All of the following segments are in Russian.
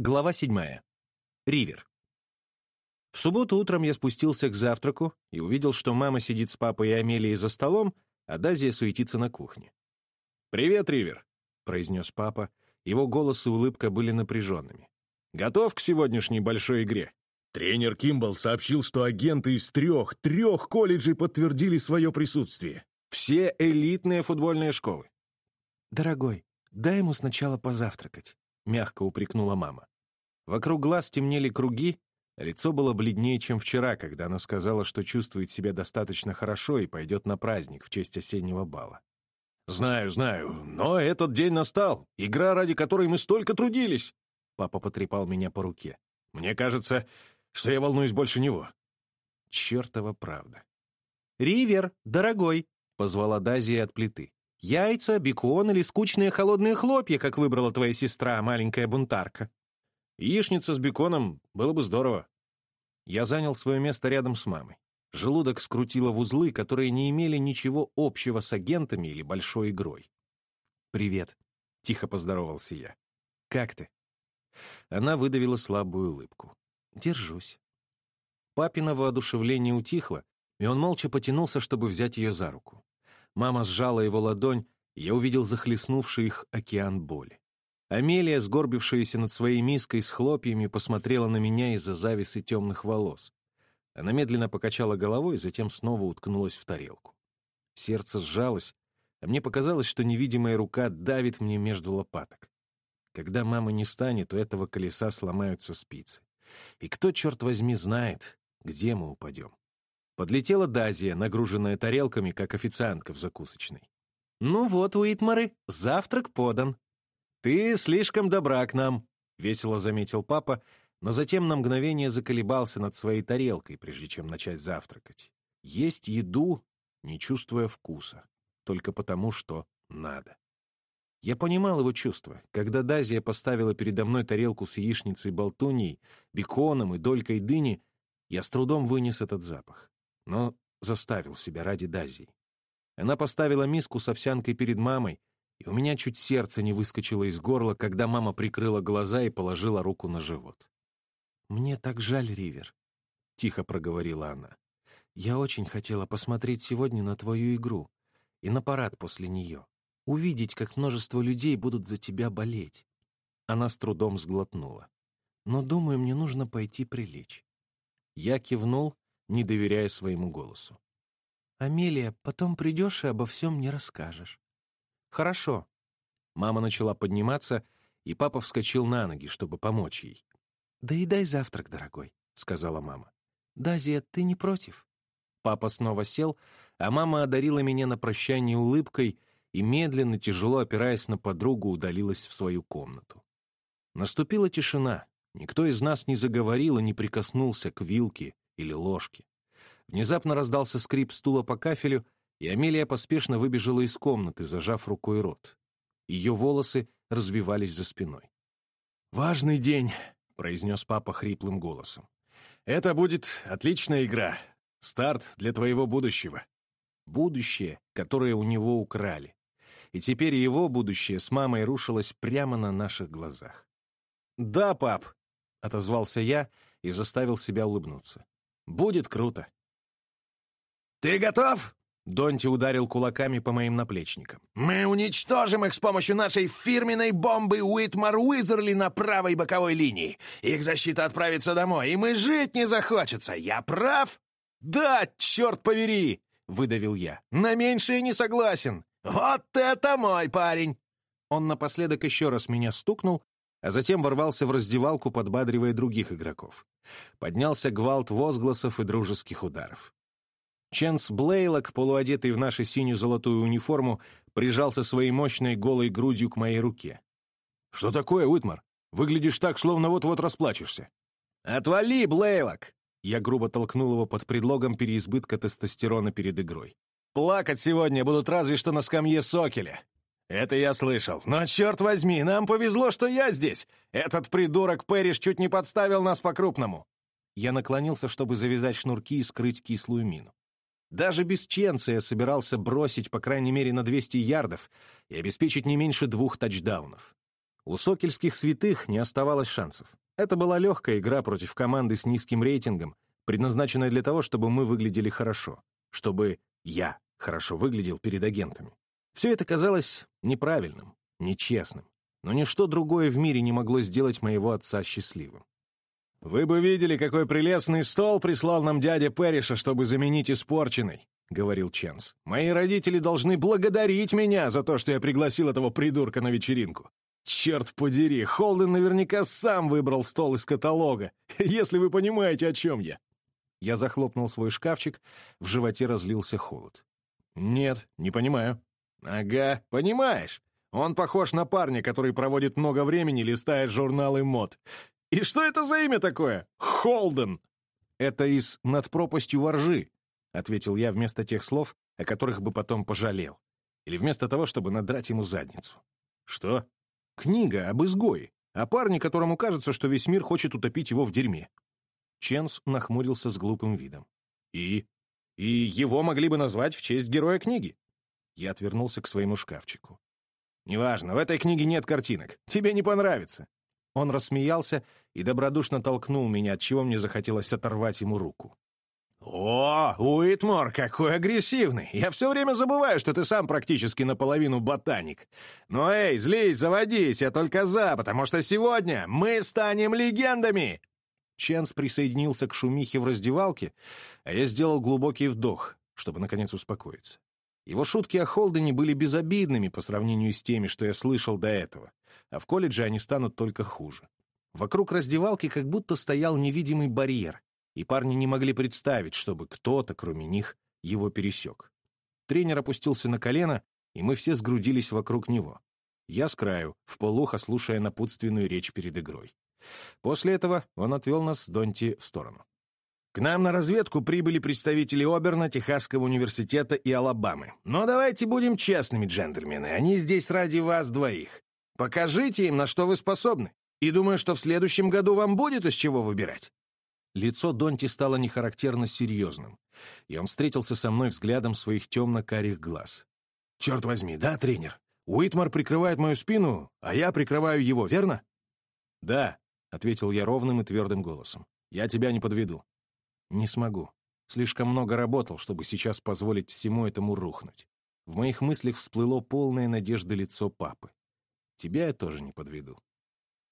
Глава седьмая. Ривер. В субботу утром я спустился к завтраку и увидел, что мама сидит с папой и Амелией за столом, а Дазия суетится на кухне. «Привет, Ривер», — произнес папа. Его голос и улыбка были напряженными. «Готов к сегодняшней большой игре?» Тренер Кимбл сообщил, что агенты из трех, трех колледжей подтвердили свое присутствие. Все элитные футбольные школы. «Дорогой, дай ему сначала позавтракать», — мягко упрекнула мама. Вокруг глаз темнели круги, лицо было бледнее, чем вчера, когда она сказала, что чувствует себя достаточно хорошо и пойдет на праздник в честь осеннего бала. «Знаю, знаю, но этот день настал, игра, ради которой мы столько трудились!» Папа потрепал меня по руке. «Мне кажется, что я волнуюсь больше него». Чертова правда. «Ривер, дорогой!» — позвала Дазия от плиты. «Яйца, бекон или скучные холодные хлопья, как выбрала твоя сестра, маленькая бунтарка?» Яичница с беконом было бы здорово. Я занял свое место рядом с мамой. Желудок скрутило в узлы, которые не имели ничего общего с агентами или большой игрой. «Привет», — тихо поздоровался я. «Как ты?» Она выдавила слабую улыбку. «Держусь». Папино воодушевление утихло, и он молча потянулся, чтобы взять ее за руку. Мама сжала его ладонь, я увидел захлестнувший их океан боли. Амелия, сгорбившаяся над своей миской с хлопьями, посмотрела на меня из-за зависы темных волос. Она медленно покачала головой, затем снова уткнулась в тарелку. Сердце сжалось, а мне показалось, что невидимая рука давит мне между лопаток. Когда мама не станет, у этого колеса сломаются спицы. И кто, черт возьми, знает, где мы упадем. Подлетела Дазия, нагруженная тарелками, как официантка в закусочной. «Ну вот, Уитмары, завтрак подан», «Ты слишком добра к нам», — весело заметил папа, но затем на мгновение заколебался над своей тарелкой, прежде чем начать завтракать. Есть еду, не чувствуя вкуса, только потому, что надо. Я понимал его чувства. Когда Дазия поставила передо мной тарелку с яичницей болтуньей, беконом и долькой дыни, я с трудом вынес этот запах. Но заставил себя ради Дазии. Она поставила миску с овсянкой перед мамой, и у меня чуть сердце не выскочило из горла, когда мама прикрыла глаза и положила руку на живот. «Мне так жаль, Ривер», — тихо проговорила она. «Я очень хотела посмотреть сегодня на твою игру и на парад после нее, увидеть, как множество людей будут за тебя болеть». Она с трудом сглотнула. «Но, думаю, мне нужно пойти прилечь». Я кивнул, не доверяя своему голосу. «Амелия, потом придешь и обо всем мне расскажешь. «Хорошо». Мама начала подниматься, и папа вскочил на ноги, чтобы помочь ей. «Да и дай завтрак, дорогой», — сказала мама. «Дазия, ты не против?» Папа снова сел, а мама одарила меня на прощание улыбкой и, медленно, тяжело опираясь на подругу, удалилась в свою комнату. Наступила тишина. Никто из нас не заговорил и не прикоснулся к вилке или ложке. Внезапно раздался скрип стула по кафелю, и Амелия поспешно выбежала из комнаты, зажав рукой рот. Ее волосы развивались за спиной. «Важный день», — произнес папа хриплым голосом. «Это будет отличная игра. Старт для твоего будущего». Будущее, которое у него украли. И теперь его будущее с мамой рушилось прямо на наших глазах. «Да, пап», — отозвался я и заставил себя улыбнуться. «Будет круто». «Ты готов?» Донти ударил кулаками по моим наплечникам. «Мы уничтожим их с помощью нашей фирменной бомбы Уитмар Уизерли на правой боковой линии. Их защита отправится домой, и мы жить не захочется. Я прав?» «Да, черт повери!» — выдавил я. «На меньшее не согласен!» «Вот это мой парень!» Он напоследок еще раз меня стукнул, а затем ворвался в раздевалку, подбадривая других игроков. Поднялся гвалт возгласов и дружеских ударов. Ченс Блейлок, полуодетый в нашу синюю-золотую униформу, прижался своей мощной голой грудью к моей руке. «Что такое, Уитмар? Выглядишь так, словно вот-вот расплачешься». «Отвали, Блейлок!» Я грубо толкнул его под предлогом переизбытка тестостерона перед игрой. «Плакать сегодня будут разве что на скамье Сокеля». «Это я слышал. Но, черт возьми, нам повезло, что я здесь. Этот придурок Пэриш чуть не подставил нас по-крупному». Я наклонился, чтобы завязать шнурки и скрыть кислую мину. Даже без Ченца я собирался бросить по крайней мере на 200 ярдов и обеспечить не меньше двух тачдаунов. У сокельских святых не оставалось шансов. Это была легкая игра против команды с низким рейтингом, предназначенная для того, чтобы мы выглядели хорошо, чтобы я хорошо выглядел перед агентами. Все это казалось неправильным, нечестным, но ничто другое в мире не могло сделать моего отца счастливым. «Вы бы видели, какой прелестный стол прислал нам дядя Перриша, чтобы заменить испорченный», — говорил Ченс. «Мои родители должны благодарить меня за то, что я пригласил этого придурка на вечеринку. Черт подери, Холден наверняка сам выбрал стол из каталога, если вы понимаете, о чем я». Я захлопнул свой шкафчик, в животе разлился холод. «Нет, не понимаю». «Ага, понимаешь. Он похож на парня, который проводит много времени, листает журналы мод. И что это за имя такое? Холден!» «Это из «Над пропастью воржи», — ответил я вместо тех слов, о которых бы потом пожалел. Или вместо того, чтобы надрать ему задницу. «Что?» «Книга об изгое, о парне, которому кажется, что весь мир хочет утопить его в дерьме». Ченс нахмурился с глупым видом. «И? И его могли бы назвать в честь героя книги?» Я отвернулся к своему шкафчику. «Неважно, в этой книге нет картинок. Тебе не понравится». Он рассмеялся и добродушно толкнул меня, от чего мне захотелось оторвать ему руку. «О, Уитмор, какой агрессивный! Я все время забываю, что ты сам практически наполовину ботаник. Но эй, злись, заводись, я только за, потому что сегодня мы станем легендами!» Ченс присоединился к шумихе в раздевалке, а я сделал глубокий вдох, чтобы, наконец, успокоиться. Его шутки о Холдене были безобидными по сравнению с теми, что я слышал до этого, а в колледже они станут только хуже. Вокруг раздевалки как будто стоял невидимый барьер, и парни не могли представить, чтобы кто-то, кроме них, его пересек. Тренер опустился на колено, и мы все сгрудились вокруг него. Я с краю, в полухо слушая напутственную речь перед игрой. После этого он отвел нас с Донти в сторону. К нам на разведку прибыли представители Оберна, Техасского университета и Алабамы. Но давайте будем честными, джентльмены, они здесь ради вас двоих. Покажите им, на что вы способны. И думаю, что в следующем году вам будет из чего выбирать». Лицо Донти стало нехарактерно серьезным, и он встретился со мной взглядом своих темно-карих глаз. «Черт возьми, да, тренер? Уитмар прикрывает мою спину, а я прикрываю его, верно?» «Да», — ответил я ровным и твердым голосом. «Я тебя не подведу. Не смогу. Слишком много работал, чтобы сейчас позволить всему этому рухнуть. В моих мыслях всплыло полное надежды лицо папы. Тебя я тоже не подведу.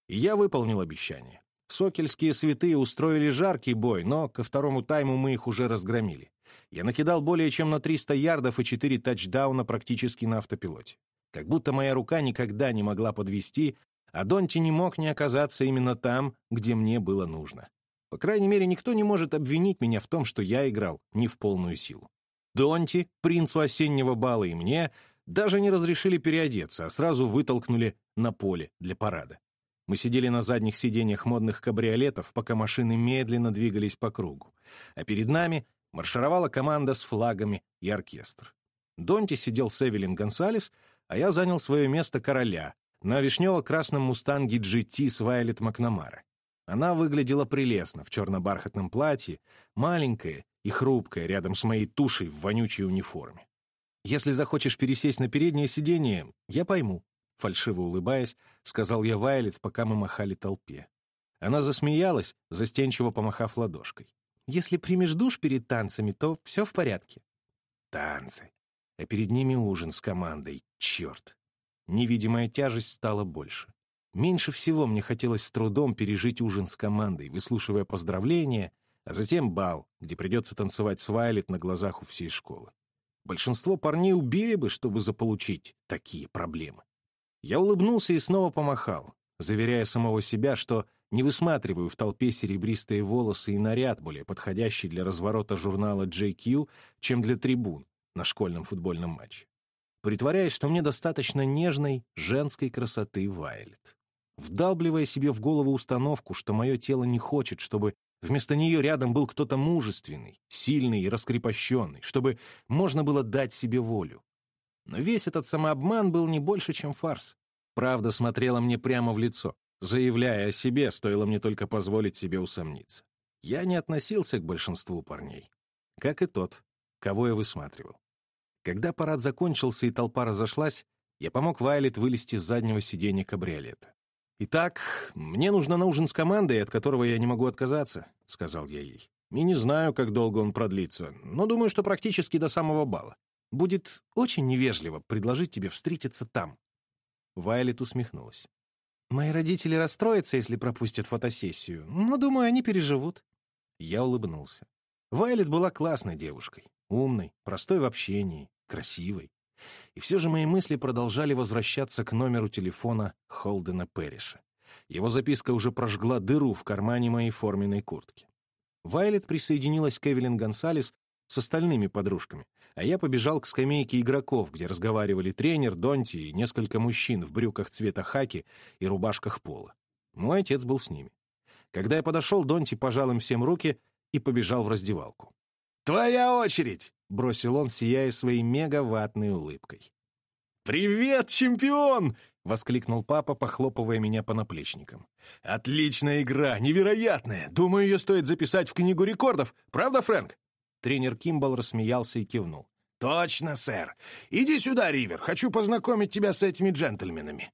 И я выполнил обещание. Сокельские святые устроили жаркий бой, но ко второму тайму мы их уже разгромили. Я накидал более чем на 300 ярдов и 4 тачдауна практически на автопилоте. Как будто моя рука никогда не могла подвести, а Донти не мог не оказаться именно там, где мне было нужно. По крайней мере, никто не может обвинить меня в том, что я играл не в полную силу. Донти, принцу осеннего бала и мне даже не разрешили переодеться, а сразу вытолкнули на поле для парада. Мы сидели на задних сиденьях модных кабриолетов, пока машины медленно двигались по кругу, а перед нами маршировала команда с флагами и оркестр. Донти сидел с Эвелин Гонсалес, а я занял свое место короля на вишнево-красном мустанге GT с Вайлет Макнамара. Она выглядела прелестно в черно-бархатном платье, маленькая и хрупкая рядом с моей тушей в вонючей униформе. «Если захочешь пересесть на переднее сиденье, я пойму», — фальшиво улыбаясь, сказал я Вайлет, пока мы махали толпе. Она засмеялась, застенчиво помахав ладошкой. «Если примешь душ перед танцами, то все в порядке». Танцы. А перед ними ужин с командой. Черт. Невидимая тяжесть стала больше. Меньше всего мне хотелось с трудом пережить ужин с командой, выслушивая поздравления, а затем бал, где придется танцевать с Вайлет на глазах у всей школы. Большинство парней убили бы, чтобы заполучить такие проблемы. Я улыбнулся и снова помахал, заверяя самого себя, что не высматриваю в толпе серебристые волосы и наряд, более подходящий для разворота журнала JQ, чем для трибун на школьном футбольном матче. Притворяясь, что мне достаточно нежной женской красоты Вайлет вдалбливая себе в голову установку, что мое тело не хочет, чтобы вместо нее рядом был кто-то мужественный, сильный и раскрепощенный, чтобы можно было дать себе волю. Но весь этот самообман был не больше, чем фарс. Правда смотрела мне прямо в лицо, заявляя о себе, стоило мне только позволить себе усомниться. Я не относился к большинству парней, как и тот, кого я высматривал. Когда парад закончился и толпа разошлась, я помог Вайлет вылезти с заднего сиденья кабриолета. «Итак, мне нужно на ужин с командой, от которого я не могу отказаться», — сказал я ей. «И не знаю, как долго он продлится, но думаю, что практически до самого бала. Будет очень невежливо предложить тебе встретиться там». Вайлет усмехнулась. «Мои родители расстроятся, если пропустят фотосессию, но, думаю, они переживут». Я улыбнулся. Вайлет была классной девушкой, умной, простой в общении, красивой. И все же мои мысли продолжали возвращаться к номеру телефона Холдена Перриша. Его записка уже прожгла дыру в кармане моей форменной куртки. Вайлет присоединилась к Эвелин Гонсалес с остальными подружками, а я побежал к скамейке игроков, где разговаривали тренер, Донти и несколько мужчин в брюках цвета хаки и рубашках пола. Мой отец был с ними. Когда я подошел, Донти пожал им всем руки и побежал в раздевалку. «Твоя очередь!» — бросил он, сияя своей мегаватной улыбкой. «Привет, чемпион!» — воскликнул папа, похлопывая меня по наплечникам. «Отличная игра, невероятная! Думаю, ее стоит записать в книгу рекордов. Правда, Фрэнк?» Тренер Кимбал рассмеялся и кивнул. «Точно, сэр. Иди сюда, Ривер. Хочу познакомить тебя с этими джентльменами».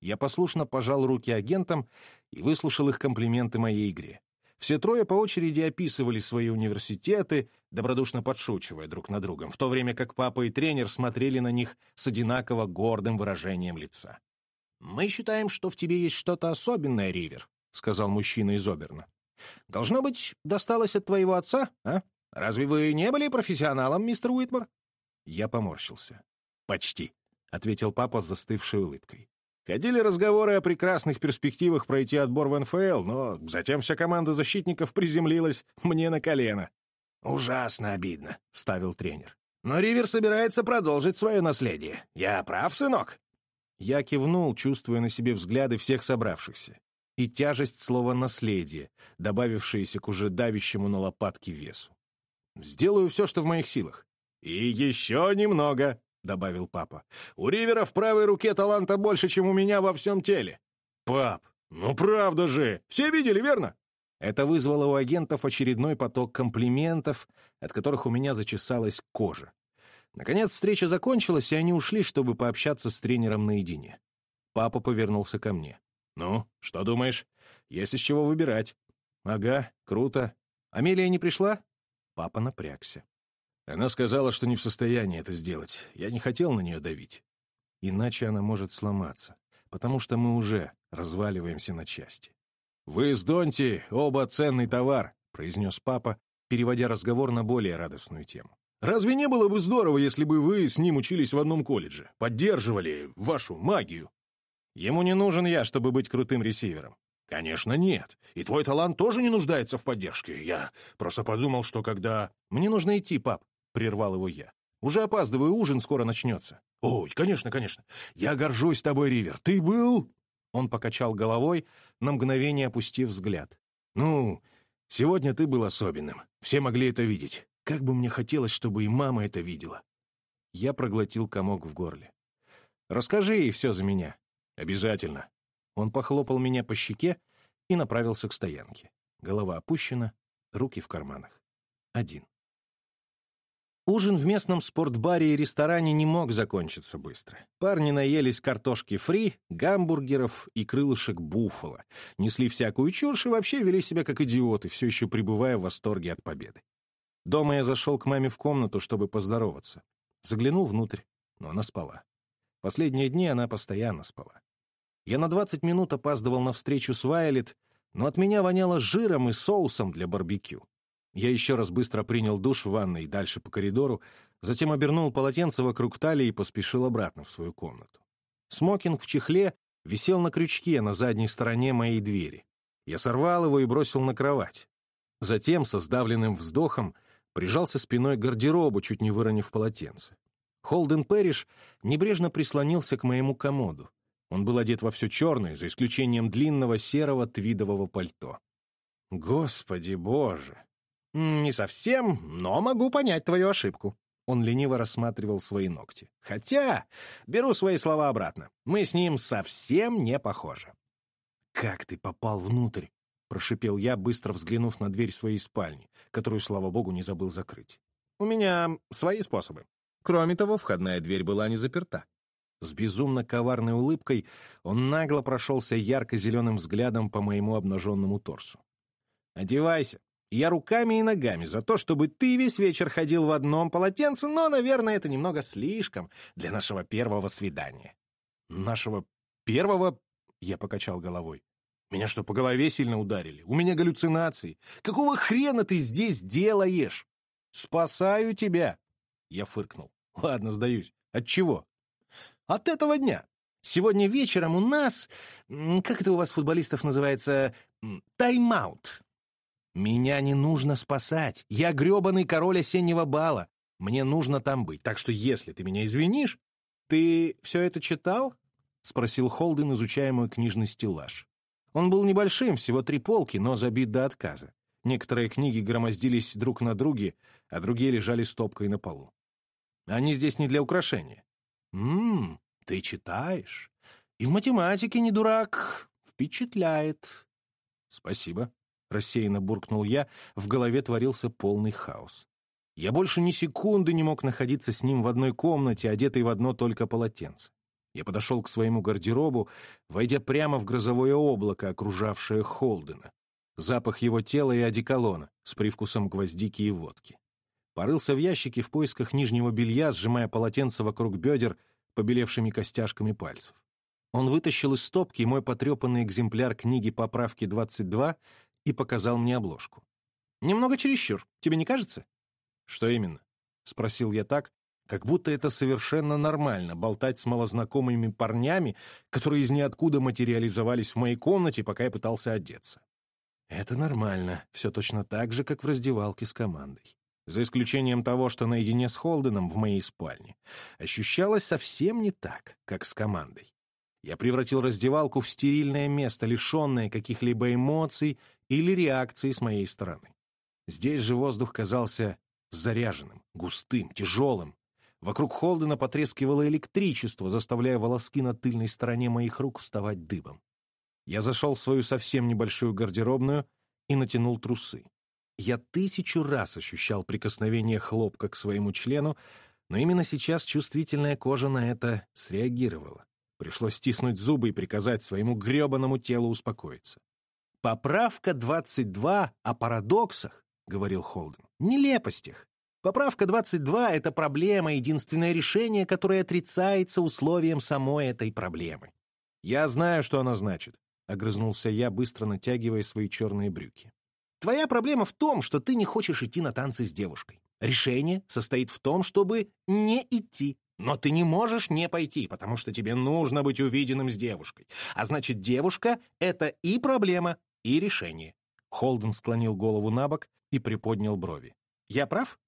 Я послушно пожал руки агентам и выслушал их комплименты моей игре. Все трое по очереди описывали свои университеты, добродушно подшучивая друг над другом, в то время как папа и тренер смотрели на них с одинаково гордым выражением лица. «Мы считаем, что в тебе есть что-то особенное, Ривер», — сказал мужчина из Оберна. «Должно быть, досталось от твоего отца, а? Разве вы не были профессионалом, мистер Уитмар?» Я поморщился. «Почти», — ответил папа с застывшей улыбкой. Ходили разговоры о прекрасных перспективах пройти отбор в НФЛ, но затем вся команда защитников приземлилась мне на колено. «Ужасно обидно», — вставил тренер. «Но Ривер собирается продолжить свое наследие. Я прав, сынок?» Я кивнул, чувствуя на себе взгляды всех собравшихся. И тяжесть слова «наследие», добавившееся к уже давящему на лопатки весу. «Сделаю все, что в моих силах». «И еще немного», — добавил папа. «У Ривера в правой руке таланта больше, чем у меня во всем теле». «Пап, ну правда же! Все видели, верно?» Это вызвало у агентов очередной поток комплиментов, от которых у меня зачесалась кожа. Наконец встреча закончилась, и они ушли, чтобы пообщаться с тренером наедине. Папа повернулся ко мне. «Ну, что думаешь? Есть из чего выбирать». «Ага, круто. Амелия не пришла?» Папа напрягся. Она сказала, что не в состоянии это сделать. Я не хотел на нее давить. Иначе она может сломаться, потому что мы уже разваливаемся на части. «Вы с Донти оба ценный товар», — произнес папа, переводя разговор на более радостную тему. «Разве не было бы здорово, если бы вы с ним учились в одном колледже, поддерживали вашу магию?» «Ему не нужен я, чтобы быть крутым ресивером». «Конечно, нет. И твой талант тоже не нуждается в поддержке. Я просто подумал, что когда...» «Мне нужно идти, пап. — прервал его я. «Уже опаздываю, ужин скоро начнется». «Ой, конечно, конечно. Я горжусь тобой, Ривер. Ты был...» Он покачал головой, на мгновение опустив взгляд. «Ну, сегодня ты был особенным. Все могли это видеть. Как бы мне хотелось, чтобы и мама это видела». Я проглотил комок в горле. «Расскажи ей все за меня». «Обязательно». Он похлопал меня по щеке и направился к стоянке. Голова опущена, руки в карманах. Один. Ужин в местном спортбаре и ресторане не мог закончиться быстро. Парни наелись картошки фри, гамбургеров и крылышек буффало, несли всякую чушь и вообще вели себя как идиоты, все еще пребывая в восторге от победы. Дома я зашел к маме в комнату, чтобы поздороваться. Заглянул внутрь, но она спала. Последние дни она постоянно спала. Я на 20 минут опаздывал на встречу с Вайлет, но от меня воняло жиром и соусом для барбекю. Я еще раз быстро принял душ в ванной дальше по коридору, затем обернул полотенце вокруг талии и поспешил обратно в свою комнату. Смокинг в чехле висел на крючке на задней стороне моей двери. Я сорвал его и бросил на кровать. Затем, со сдавленным вздохом, прижался спиной к гардеробу, чуть не выронив полотенце. Холден Перриш небрежно прислонился к моему комоду. Он был одет во все черное, за исключением длинного серого твидового пальто. Господи боже! «Не совсем, но могу понять твою ошибку». Он лениво рассматривал свои ногти. «Хотя, беру свои слова обратно. Мы с ним совсем не похожи». «Как ты попал внутрь?» — прошипел я, быстро взглянув на дверь своей спальни, которую, слава богу, не забыл закрыть. «У меня свои способы. Кроме того, входная дверь была не заперта». С безумно коварной улыбкой он нагло прошелся ярко-зеленым взглядом по моему обнаженному торсу. «Одевайся. Я руками и ногами за то, чтобы ты весь вечер ходил в одном полотенце, но, наверное, это немного слишком для нашего первого свидания». «Нашего первого?» — я покачал головой. «Меня что, по голове сильно ударили? У меня галлюцинации. Какого хрена ты здесь делаешь?» «Спасаю тебя!» — я фыркнул. «Ладно, сдаюсь. От чего?» «От этого дня. Сегодня вечером у нас... Как это у вас, футболистов, называется? Тайм-аут. Меня не нужно спасать. Я гребаный король осеннего бала. Мне нужно там быть. Так что если ты меня извинишь... Ты все это читал? — спросил Холден, изучая мой книжный стеллаж. Он был небольшим, всего три полки, но забит до отказа. Некоторые книги громоздились друг на друге, а другие лежали стопкой на полу. Они здесь не для украшения. «Ммм, ты читаешь. И в математике не дурак. Впечатляет». «Спасибо», рассеянно буркнул я, в голове творился полный хаос. Я больше ни секунды не мог находиться с ним в одной комнате, одетый в одно только полотенце. Я подошел к своему гардеробу, войдя прямо в грозовое облако, окружавшее Холдена. Запах его тела и одеколона с привкусом гвоздики и водки. Порылся в ящике в поисках нижнего белья, сжимая полотенце вокруг бедер побелевшими костяшками пальцев. Он вытащил из стопки мой потрепанный экземпляр книги «Поправки 22» и показал мне обложку. «Немного чересчур, тебе не кажется?» «Что именно?» — спросил я так, как будто это совершенно нормально — болтать с малознакомыми парнями, которые из ниоткуда материализовались в моей комнате, пока я пытался одеться. Это нормально, все точно так же, как в раздевалке с командой. За исключением того, что наедине с Холденом в моей спальне ощущалось совсем не так, как с командой. Я превратил раздевалку в стерильное место, лишенное каких-либо эмоций или реакции с моей стороны. Здесь же воздух казался заряженным, густым, тяжелым. Вокруг Холдена потрескивало электричество, заставляя волоски на тыльной стороне моих рук вставать дыбом. Я зашел в свою совсем небольшую гардеробную и натянул трусы. Я тысячу раз ощущал прикосновение хлопка к своему члену, но именно сейчас чувствительная кожа на это среагировала. Пришлось стиснуть зубы и приказать своему гребаному телу успокоиться. «Поправка 22 о парадоксах», — говорил Холден, — «нелепостях. Поправка 22 — это проблема, единственное решение, которое отрицается условием самой этой проблемы». «Я знаю, что она значит», — огрызнулся я, быстро натягивая свои черные брюки. «Твоя проблема в том, что ты не хочешь идти на танцы с девушкой. Решение состоит в том, чтобы не идти. Но ты не можешь не пойти, потому что тебе нужно быть увиденным с девушкой. А значит, девушка — это и проблема, и решение. Холден склонил голову на бок и приподнял брови. «Я прав?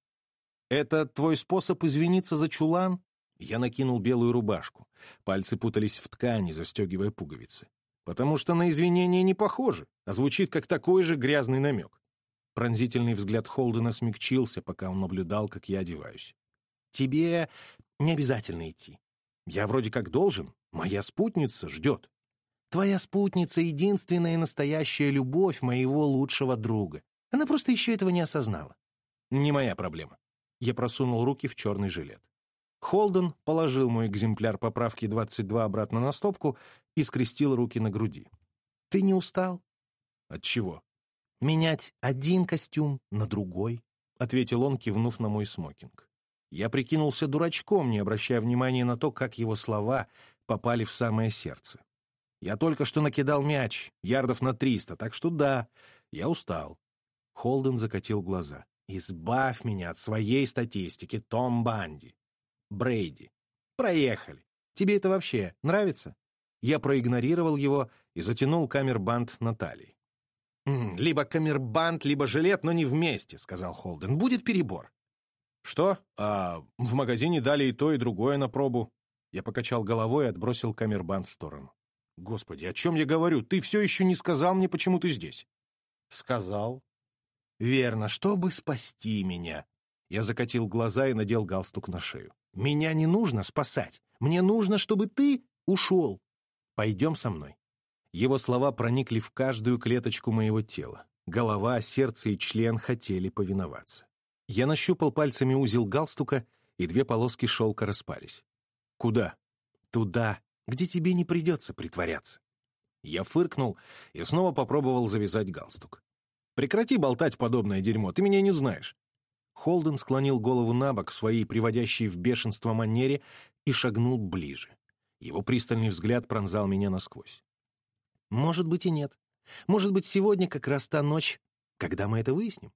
Это твой способ извиниться за чулан?» Я накинул белую рубашку. Пальцы путались в ткани, застегивая пуговицы. «Потому что на извинение не похоже, а звучит как такой же грязный намек». Пронзительный взгляд Холдена смягчился, пока он наблюдал, как я одеваюсь. «Тебе не обязательно идти. Я вроде как должен. Моя спутница ждет. Твоя спутница — единственная настоящая любовь моего лучшего друга. Она просто еще этого не осознала. Не моя проблема. Я просунул руки в черный жилет. Холден положил мой экземпляр поправки 22 обратно на стопку и скрестил руки на груди. «Ты не устал?» «От чего?» «Менять один костюм на другой», — ответил он, кивнув на мой смокинг. Я прикинулся дурачком, не обращая внимания на то, как его слова попали в самое сердце. Я только что накидал мяч, ярдов на триста, так что да, я устал. Холден закатил глаза. «Избавь меня от своей статистики, Том Банди. Брейди. Проехали. Тебе это вообще нравится?» Я проигнорировал его и затянул камербанд на талии. «Либо камербанд, либо жилет, но не вместе», — сказал Холден. «Будет перебор». «Что? А в магазине дали и то, и другое на пробу». Я покачал головой и отбросил камербанд в сторону. Господи, о чем я говорю? Ты все еще не сказал мне, почему ты здесь. Сказал. Верно, чтобы спасти меня. Я закатил глаза и надел галстук на шею. Меня не нужно спасать. Мне нужно, чтобы ты ушел. Пойдем со мной. Его слова проникли в каждую клеточку моего тела. Голова, сердце и член хотели повиноваться. Я нащупал пальцами узел галстука, и две полоски шелка распались. «Куда?» Туда, где тебе не придется притворяться. Я фыркнул и снова попробовал завязать галстук. «Прекрати болтать подобное дерьмо, ты меня не знаешь». Холден склонил голову на бок в своей приводящей в бешенство манере и шагнул ближе. Его пристальный взгляд пронзал меня насквозь. «Может быть и нет. Может быть, сегодня как раз та ночь, когда мы это выясним?»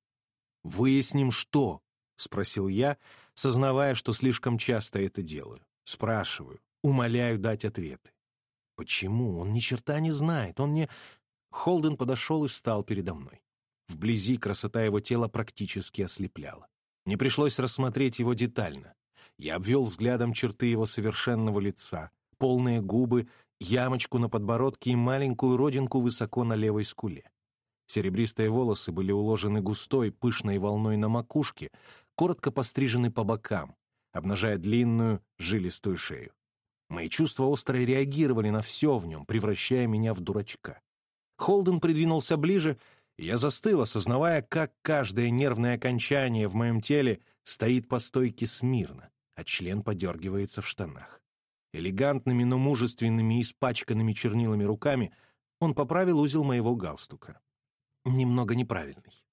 «Выясним что?» — спросил я, сознавая, что слишком часто это делаю. Спрашиваю, умоляю дать ответы. Почему? Он ни черта не знает. Он не... Холден подошел и встал передо мной. Вблизи красота его тела практически ослепляла. Мне пришлось рассмотреть его детально. Я обвел взглядом черты его совершенного лица, полные губы, ямочку на подбородке и маленькую родинку высоко на левой скуле. Серебристые волосы были уложены густой, пышной волной на макушке, коротко пострижены по бокам, обнажая длинную, жилистую шею. Мои чувства остро реагировали на все в нем, превращая меня в дурачка. Холден придвинулся ближе, и я застыл, осознавая, как каждое нервное окончание в моем теле стоит по стойке смирно, а член подергивается в штанах. Элегантными, но мужественными и испачканными чернилами руками он поправил узел моего галстука. Немного неправильный.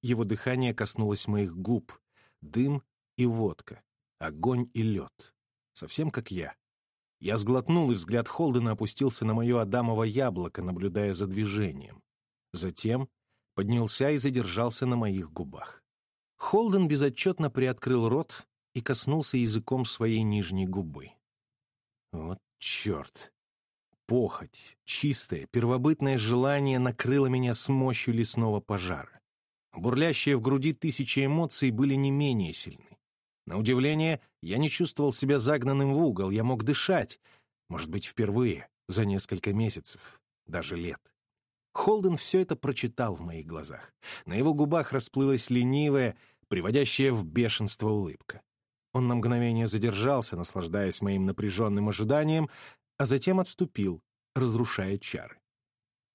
Его дыхание коснулось моих губ, дым и водка, огонь и лед. Совсем как я. Я сглотнул, и взгляд Холдена опустился на мое адамово яблоко, наблюдая за движением. Затем поднялся и задержался на моих губах. Холден безотчетно приоткрыл рот и коснулся языком своей нижней губы. Вот черт! Похоть, чистое, первобытное желание накрыло меня с мощью лесного пожара. Бурлящие в груди тысячи эмоций были не менее сильны. На удивление, я не чувствовал себя загнанным в угол, я мог дышать, может быть, впервые за несколько месяцев, даже лет. Холден все это прочитал в моих глазах. На его губах расплылась ленивая, приводящая в бешенство улыбка. Он на мгновение задержался, наслаждаясь моим напряженным ожиданием, а затем отступил, разрушая чары.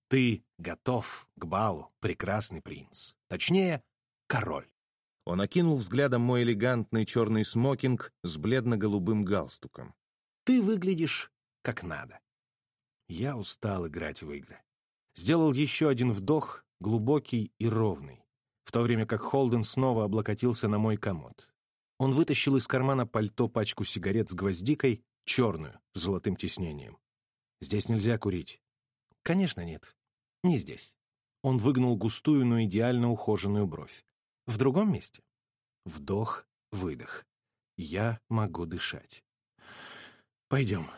«Ты готов к балу, прекрасный принц. Точнее, король». Он окинул взглядом мой элегантный черный смокинг с бледно-голубым галстуком. «Ты выглядишь как надо». Я устал играть в игры. Сделал еще один вдох, глубокий и ровный, в то время как Холден снова облокотился на мой комод. Он вытащил из кармана пальто пачку сигарет с гвоздикой, черную, с золотым тиснением. «Здесь нельзя курить». «Конечно нет. Не здесь». Он выгнул густую, но идеально ухоженную бровь. В другом месте. Вдох, выдох. Я могу дышать. Пойдем.